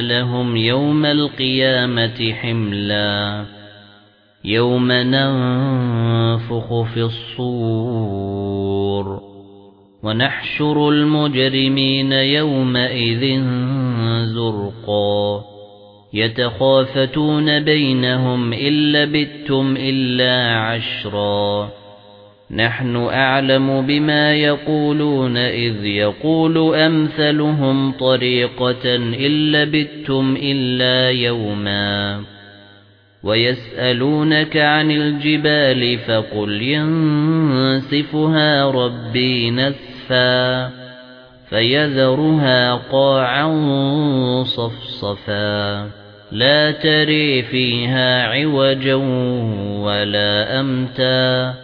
لَهُمْ يَوْمَ الْقِيَامَةِ حِمْلًا يَوْمَ نَنفُخُ فِي الصُّورِ. وَنَحْشُرُ الْمُجْرِمِينَ يَوْمَئِذٍ زُرْقًا. يَتَخَافَتُونَ بَيْنَهُمْ إِن لَّبِثْتُمْ إِلَّا عَشْرًا. نَحْنُ أَعْلَمُ بِمَا يَقُولُونَ إِذْ يَقُولُ أَمْثَلُهُمْ طَرِيقَةً إِن لَّبِثْتُمْ إِلَّا يَوْمًا وَيَسْأَلُونَكَ عَنِ الْجِبَالِ فَقُلْ يَنسِفُهَا رَبِّي نَسْفًا فَيَذَرُهَا قَاعًا صَفْصَفًا لَا تَرَىٰ فِيهَا عِوَجًا وَلَا أَمْتًا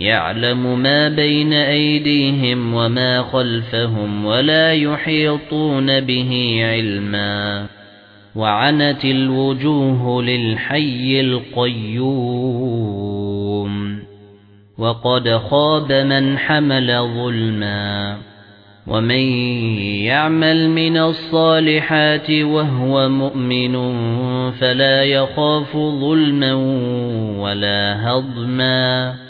يَعْلَمُ مَا بَيْنَ أَيْدِيهِمْ وَمَا خَلْفَهُمْ وَلَا يُحِيطُونَ بِهِ عِلْمًا. وَعَنَتِ الْوُجُوهُ لِلْحَيِّ الْقَيُّومِ. وَقَدْ خَابَ مَنْ حَمَلَ ظُلْمًا. وَمَن يَعْمَلْ مِنَ الصَّالِحَاتِ وَهُوَ مُؤْمِنٌ فَلَا يَخَافُ ظُلْمًا وَلَا هَضْمًا.